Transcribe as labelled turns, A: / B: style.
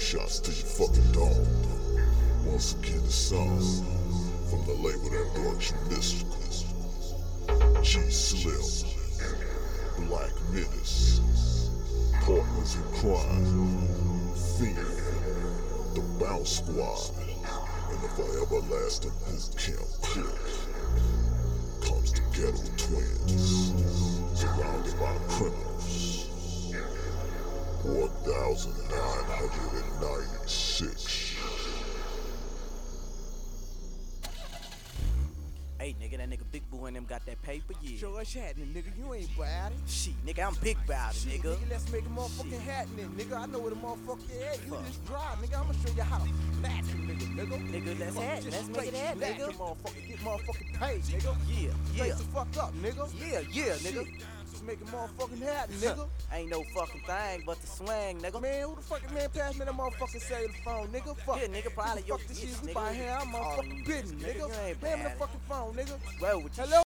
A: Shots to your fucking dome. Once again, the song from the label that brought you Mystikal. G Slim, Black Menace, Partners in Crime, Fiend, The Bounce Squad, and the forever lasting boot camp clique. Comes the Ghetto Twiinz, surrounded by criminals. 1996.
B: Hey, nigga, that nigga Big Boy and them got that paper, yeah.
C: Show us happening, nigga. You ain't bad.
B: Shit, nigga, I'm big about it,
C: Shit,
B: nigga.
C: Let's make a motherfucking
B: Shit.
C: happening, nigga. I know where the motherfucker at. You
B: Fuck.
C: just drive, nigga. I'ma show you how to smash a nigga, nigga.
B: Nigga, let's
C: Fuck,
B: hat- let's make it
C: straight
B: hat, nigga.
C: a Motherfucker, get motherfucking paid, nigga.
B: Yeah,
C: Straight
B: yeah,
C: the fuck up, nigga.
B: yeah, yeah, nigga.
C: Shit. Just make motherfucking happen, nigga.
B: Ain't no fucking thing but the swing, nigga.
C: Man, who the fucking man pass me that motherfucking cellular phone, nigga? Fuck.
B: Yeah, nigga, probably
C: the
B: your
C: fuck this shit? We by here, I'm motherfucking business,
B: nigga,
C: nigga.
B: you
C: Hand me the fucking phone, nigga.
B: Well, with you
C: Hello?